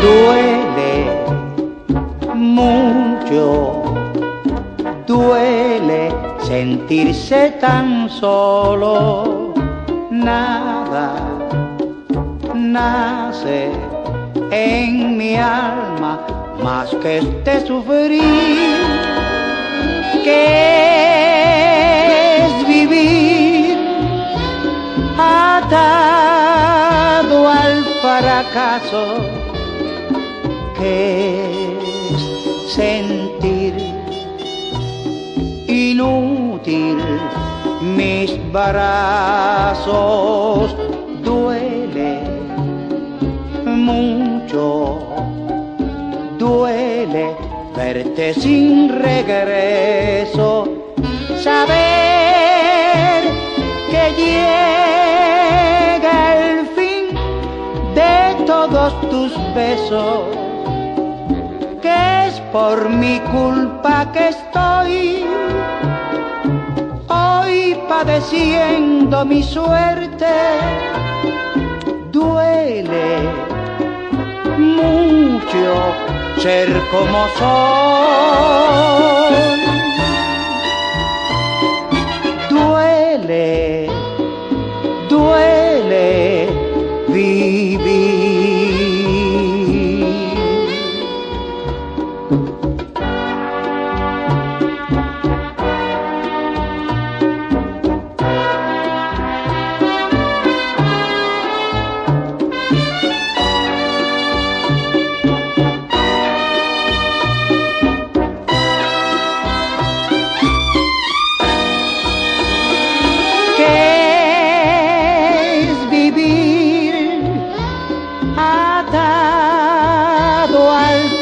Duele mucho, duele sentirse tan solo, nada nace en mi alma más que este sufrir. Que fracaso, que es sentir inútil mis brazos, duele mucho duele verte sin regreso, saber tus besos, que es por mi culpa que estoy hoy padeciendo mi suerte, duele mucho ser como soy. Duele,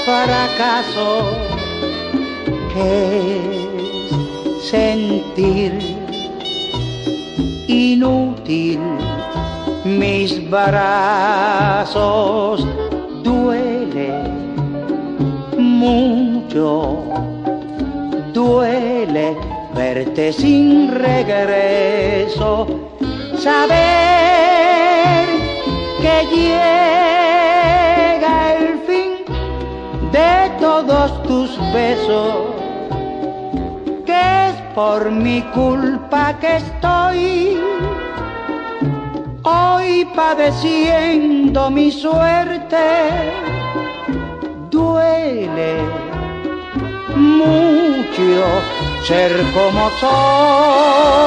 fracaso, que es sentir inútil mis brazos, duele mucho, duele verte sin regreso, saber que tus besos, que es por mi culpa que estoy hoy padeciendo mi suerte, duele mucho ser como soy.